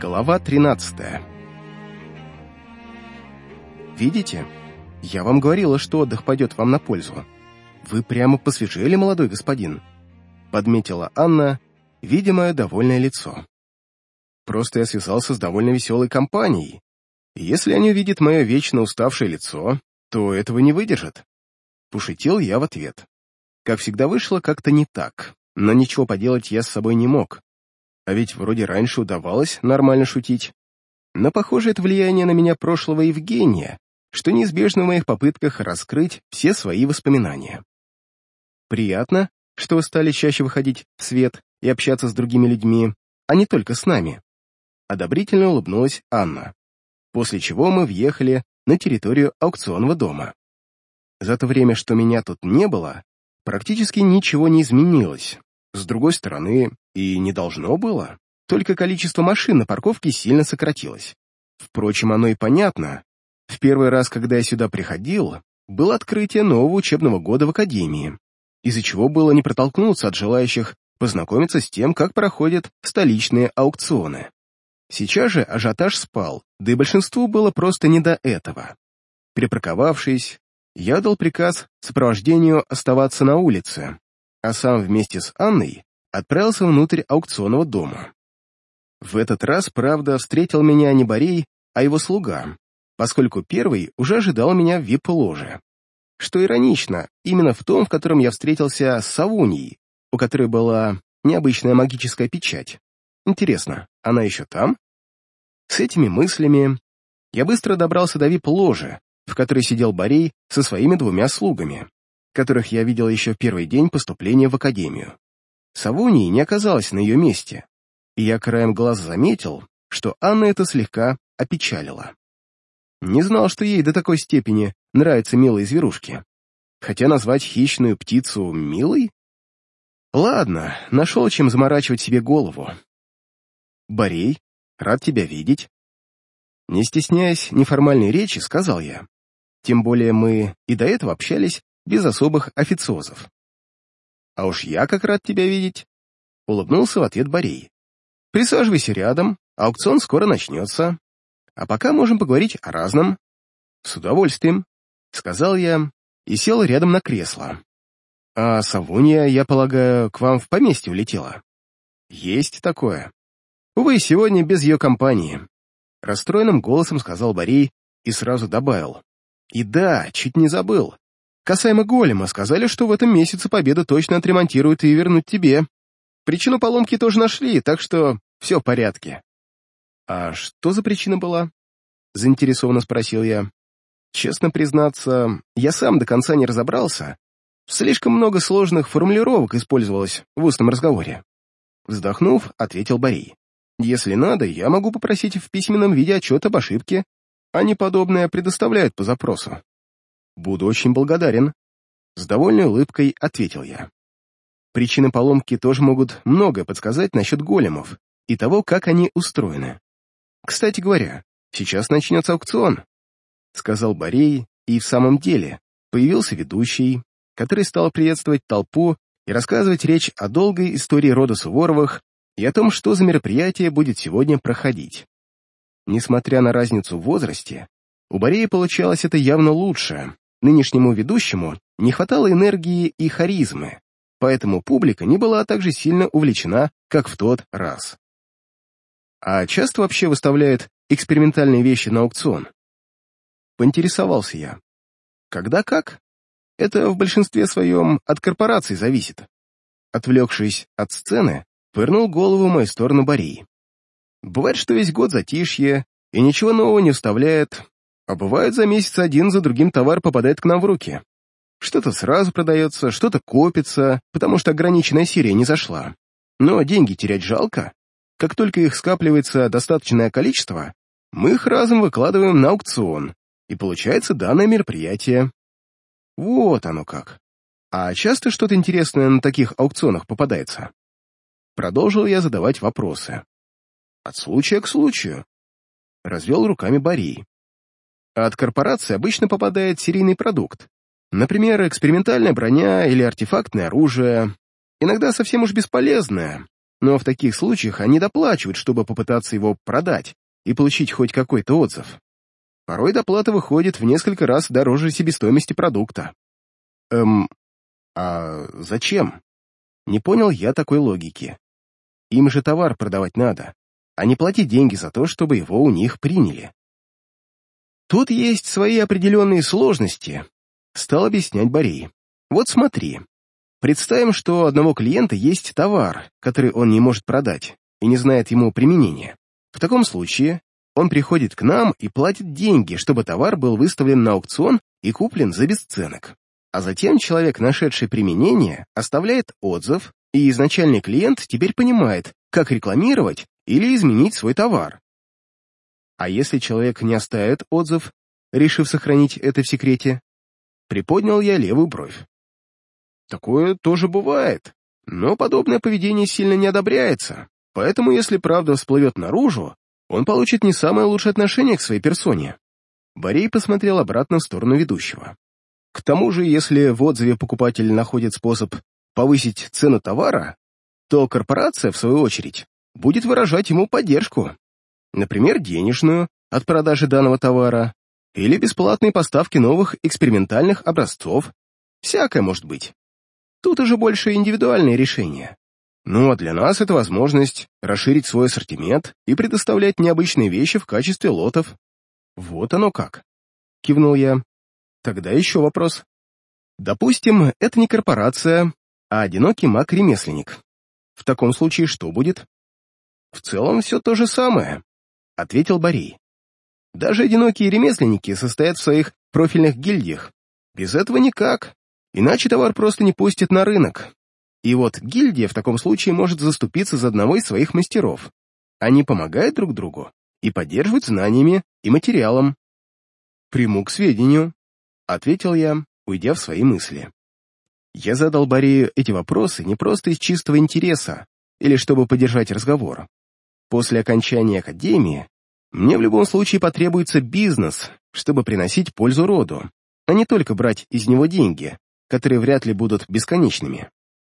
Глава 13 «Видите? Я вам говорила, что отдых пойдет вам на пользу. Вы прямо посвежели, молодой господин», — подметила Анна, видя мое довольное лицо. «Просто я связался с довольно веселой компанией. И если они увидят мое вечно уставшее лицо, то этого не выдержат». Пошутил я в ответ. Как всегда вышло как-то не так, но ничего поделать я с собой не мог. А ведь вроде раньше удавалось нормально шутить. Но, похоже, это влияние на меня прошлого Евгения, что неизбежно в моих попытках раскрыть все свои воспоминания. Приятно, что вы стали чаще выходить в свет и общаться с другими людьми, а не только с нами. Одобрительно улыбнулась Анна, после чего мы въехали на территорию аукционного дома. За то время, что меня тут не было, практически ничего не изменилось. С другой стороны, и не должно было, только количество машин на парковке сильно сократилось. Впрочем, оно и понятно. В первый раз, когда я сюда приходил, было открытие нового учебного года в Академии, из-за чего было не протолкнуться от желающих познакомиться с тем, как проходят столичные аукционы. Сейчас же ажиотаж спал, да и большинству было просто не до этого. Припарковавшись, я дал приказ сопровождению оставаться на улице, а сам вместе с Анной отправился внутрь аукционного дома. В этот раз, правда, встретил меня не Борей, а его слуга, поскольку первый уже ожидал меня в вип-ложе. Что иронично, именно в том, в котором я встретился с Савуньей, у которой была необычная магическая печать. Интересно, она еще там? С этими мыслями я быстро добрался до вип-ложи, в которой сидел Борей со своими двумя слугами, которых я видел еще в первый день поступления в академию. Савунии не оказалось на ее месте, и я краем глаза заметил, что Анна это слегка опечалила. Не знал, что ей до такой степени нравятся милые зверушки. Хотя назвать хищную птицу милой? Ладно, нашел чем заморачивать себе голову. Борей, рад тебя видеть. Не стесняясь неформальной речи, сказал я. Тем более мы и до этого общались без особых официозов. «А уж я как рад тебя видеть!» — улыбнулся в ответ Борей. «Присаживайся рядом, аукцион скоро начнется. А пока можем поговорить о разном». «С удовольствием», — сказал я и сел рядом на кресло. «А Савунья, я полагаю, к вам в поместье улетела?» «Есть такое. Увы, сегодня без ее компании», — расстроенным голосом сказал Борей и сразу добавил. «И да, чуть не забыл. Касаемо голема, сказали, что в этом месяце победу точно отремонтируют и вернут тебе. Причину поломки тоже нашли, так что все в порядке. А что за причина была? Заинтересованно спросил я. Честно признаться, я сам до конца не разобрался. Слишком много сложных формулировок использовалось в устном разговоре. Вздохнув, ответил Борей. Если надо, я могу попросить в письменном виде отчет об ошибке. Они подобное предоставляют по запросу. «Буду очень благодарен», — с довольной улыбкой ответил я. Причины поломки тоже могут многое подсказать насчет големов и того, как они устроены. Кстати говоря, сейчас начнется аукцион, — сказал Борей, и в самом деле появился ведущий, который стал приветствовать толпу и рассказывать речь о долгой истории рода Суворовых и о том, что за мероприятие будет сегодня проходить. Несмотря на разницу в возрасте, у Борея получалось это явно лучше, Нынешнему ведущему не хватало энергии и харизмы, поэтому публика не была так же сильно увлечена, как в тот раз. А часто вообще выставляют экспериментальные вещи на аукцион? Поинтересовался я. Когда как? Это в большинстве своем от корпораций зависит. Отвлекшись от сцены, пырнул голову в мою сторону Борей. Бывает, что весь год затишье, и ничего нового не вставляет, а бывает, за месяц один за другим товар попадает к нам в руки. Что-то сразу продается, что-то копится, потому что ограниченная серия не зашла. Но деньги терять жалко. Как только их скапливается достаточное количество, мы их разом выкладываем на аукцион, и получается данное мероприятие. Вот оно как. А часто что-то интересное на таких аукционах попадается? Продолжил я задавать вопросы. От случая к случаю. Развел руками Борей от корпорации обычно попадает серийный продукт. Например, экспериментальная броня или артефактное оружие. Иногда совсем уж бесполезное, но в таких случаях они доплачивают, чтобы попытаться его продать и получить хоть какой-то отзыв. Порой доплата выходит в несколько раз дороже себестоимости продукта. Эм, а зачем? Не понял я такой логики. Им же товар продавать надо, а не платить деньги за то, чтобы его у них приняли. Тут есть свои определенные сложности, стал объяснять Борей. Вот смотри. Представим, что у одного клиента есть товар, который он не может продать и не знает ему применения. В таком случае он приходит к нам и платит деньги, чтобы товар был выставлен на аукцион и куплен за бесценок. А затем человек, нашедший применение, оставляет отзыв, и изначальный клиент теперь понимает, как рекламировать или изменить свой товар. А если человек не оставит отзыв, решив сохранить это в секрете? Приподнял я левую бровь. Такое тоже бывает, но подобное поведение сильно не одобряется, поэтому если правда всплывет наружу, он получит не самое лучшее отношение к своей персоне. Борей посмотрел обратно в сторону ведущего. К тому же, если в отзыве покупатель находит способ повысить цену товара, то корпорация, в свою очередь, будет выражать ему поддержку. Например, денежную от продажи данного товара или бесплатные поставки новых экспериментальных образцов. Всякое может быть. Тут уже больше индивидуальные решения. Ну а для нас это возможность расширить свой ассортимент и предоставлять необычные вещи в качестве лотов. Вот оно как. Кивнул я. Тогда еще вопрос. Допустим, это не корпорация, а одинокий маг-ремесленник. В таком случае что будет? В целом все то же самое, ответил Борей. Даже одинокие ремесленники состоят в своих профильных гильдиях. Без этого никак, иначе товар просто не пустят на рынок. И вот гильдия в таком случае может заступиться за одного из своих мастеров. Они помогают друг другу и поддерживают знаниями и материалом. «Приму к сведению», — ответил я, уйдя в свои мысли. Я задал Борею эти вопросы не просто из чистого интереса или чтобы поддержать разговор. После окончания академии мне в любом случае потребуется бизнес, чтобы приносить пользу роду, а не только брать из него деньги, которые вряд ли будут бесконечными.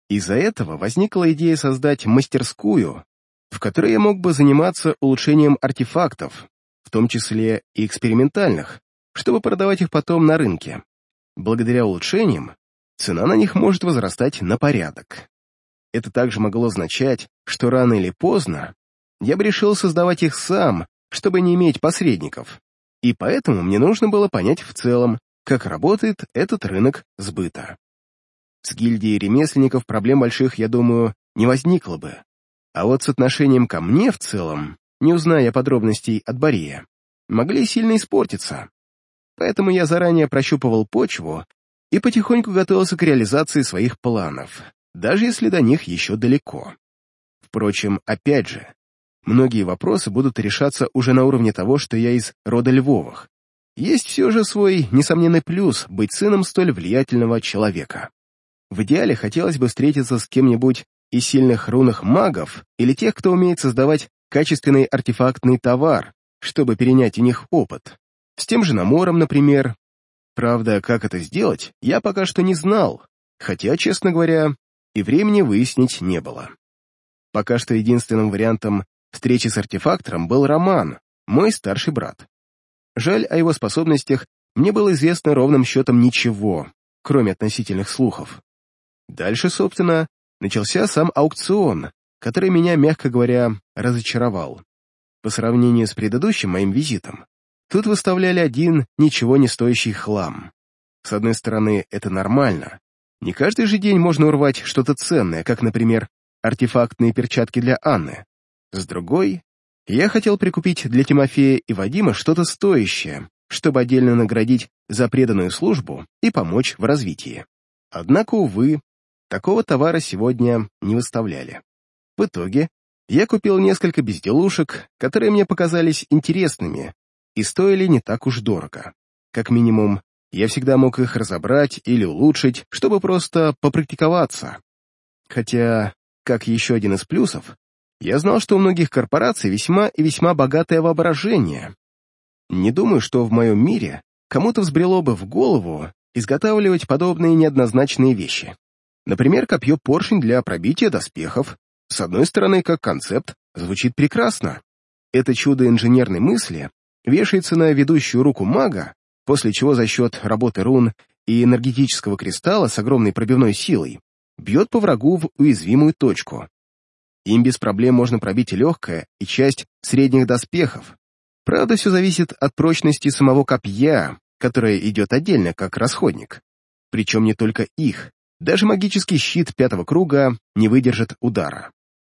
Из-за этого возникла идея создать мастерскую, в которой я мог бы заниматься улучшением артефактов, в том числе и экспериментальных, чтобы продавать их потом на рынке. Благодаря улучшениям цена на них может возрастать на порядок. Это также могло означать, что рано или поздно я бы решил создавать их сам чтобы не иметь посредников. И поэтому мне нужно было понять в целом, как работает этот рынок сбыта. С гильдией ремесленников проблем больших, я думаю, не возникло бы. А вот с отношением ко мне в целом, не узная подробностей от Бария, могли сильно испортиться. Поэтому я заранее прощупывал почву и потихоньку готовился к реализации своих планов, даже если до них еще далеко. Впрочем, опять же, Многие вопросы будут решаться уже на уровне того, что я из рода Львовых. Есть все же свой несомненный плюс быть сыном столь влиятельного человека. В идеале хотелось бы встретиться с кем-нибудь из сильных рунных магов или тех, кто умеет создавать качественный артефактный товар, чтобы перенять у них опыт. С тем же Намором, например. Правда, как это сделать, я пока что не знал, хотя, честно говоря, и времени выяснить не было. Пока что единственным вариантом встречи с артефактором был Роман, мой старший брат. Жаль, о его способностях мне было известно ровным счетом ничего, кроме относительных слухов. Дальше, собственно, начался сам аукцион, который меня, мягко говоря, разочаровал. По сравнению с предыдущим моим визитом, тут выставляли один ничего не стоящий хлам. С одной стороны, это нормально. Не каждый же день можно урвать что-то ценное, как, например, артефактные перчатки для Анны. С другой, я хотел прикупить для Тимофея и Вадима что-то стоящее, чтобы отдельно наградить за преданную службу и помочь в развитии. Однако, увы, такого товара сегодня не выставляли. В итоге я купил несколько безделушек, которые мне показались интересными и стоили не так уж дорого. Как минимум, я всегда мог их разобрать или улучшить, чтобы просто попрактиковаться. Хотя, как еще один из плюсов, я знал, что у многих корпораций весьма и весьма богатое воображение. Не думаю, что в моем мире кому-то взбрело бы в голову изготавливать подобные неоднозначные вещи. Например, копье-поршень для пробития доспехов С одной стороны, как концепт, звучит прекрасно. Это чудо инженерной мысли вешается на ведущую руку мага, после чего за счет работы рун и энергетического кристалла с огромной пробивной силой бьет по врагу в уязвимую точку. Им без проблем можно пробить и легкое, и часть средних доспехов. Правда, все зависит от прочности самого копья, которое идет отдельно, как расходник. Причем не только их. Даже магический щит пятого круга не выдержит удара.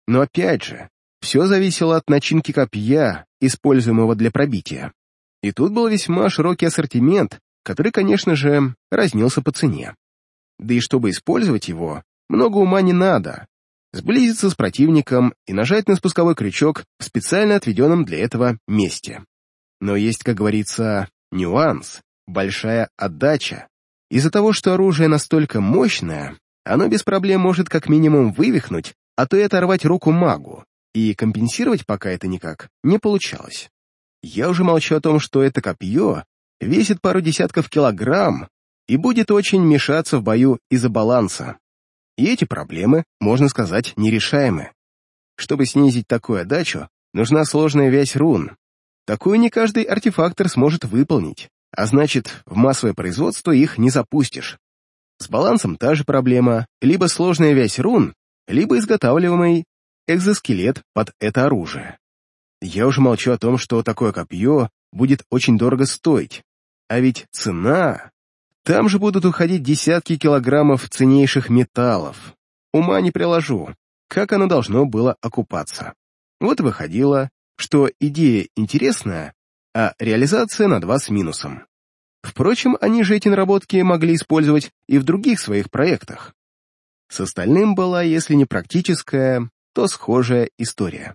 Но опять же, все зависело от начинки копья, используемого для пробития. И тут был весьма широкий ассортимент, который, конечно же, разнился по цене. Да и чтобы использовать его, много ума не надо. Сблизиться с противником и нажать на спусковой крючок в специально отведенном для этого месте. Но есть, как говорится, нюанс, большая отдача. Из-за того, что оружие настолько мощное, оно без проблем может как минимум вывихнуть, а то и оторвать руку магу, и компенсировать пока это никак не получалось. Я уже молчу о том, что это копье весит пару десятков килограмм и будет очень мешаться в бою из-за баланса. И эти проблемы, можно сказать, нерешаемы. Чтобы снизить такую отдачу, нужна сложная вязь рун. Такую не каждый артефактор сможет выполнить, а значит, в массовое производство их не запустишь. С балансом та же проблема, либо сложная вязь рун, либо изготавливаемый экзоскелет под это оружие. Я уже молчу о том, что такое копье будет очень дорого стоить. А ведь цена... Там же будут уходить десятки килограммов ценнейших металлов. Ума не приложу, как оно должно было окупаться. Вот выходило, что идея интересная, а реализация на два с минусом. Впрочем, они же эти наработки могли использовать и в других своих проектах. С остальным была, если не практическая, то схожая история.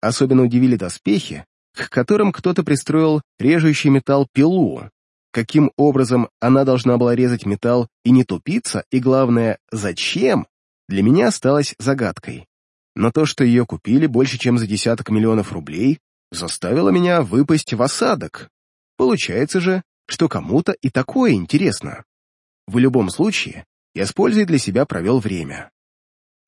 Особенно удивили доспехи, к которым кто-то пристроил режущий металл пилу, каким образом она должна была резать металл и не тупиться, и главное, зачем, для меня осталось загадкой. Но то, что ее купили больше, чем за десяток миллионов рублей, заставило меня выпасть в осадок. Получается же, что кому-то и такое интересно. В любом случае, я с пользой для себя провел время.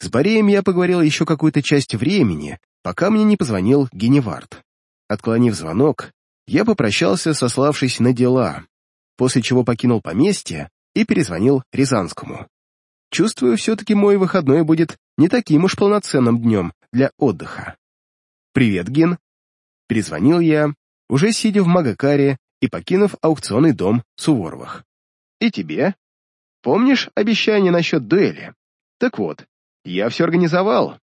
С Бореем я поговорил еще какую-то часть времени, пока мне не позвонил Геневард. Отклонив звонок, я попрощался, сославшись на дела, после чего покинул поместье и перезвонил Рязанскому. Чувствую, все-таки мой выходной будет не таким уж полноценным днем для отдыха. «Привет, Ген!» Перезвонил я, уже сидя в Магакаре и покинув аукционный дом Суворовых. «И тебе? Помнишь обещание насчет дуэли? Так вот, я все организовал.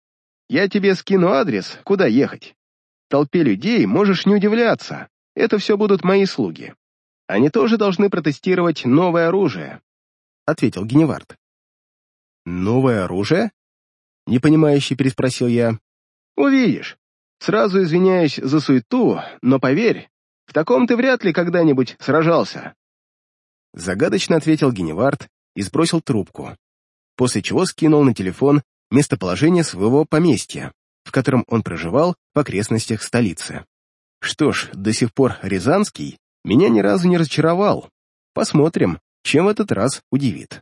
Я тебе скину адрес, куда ехать. Толпе людей можешь не удивляться. Это все будут мои слуги. Они тоже должны протестировать новое оружие», — ответил Геневард. «Новое оружие?» — непонимающе переспросил я. «Увидишь. Сразу извиняюсь за суету, но поверь, в таком ты вряд ли когда-нибудь сражался». Загадочно ответил Геневард и сбросил трубку, после чего скинул на телефон местоположение своего поместья, в котором он проживал в окрестностях столицы. Что ж, до сих пор Рязанский меня ни разу не разочаровал. Посмотрим, чем в этот раз удивит.